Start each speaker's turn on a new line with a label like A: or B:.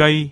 A: cây.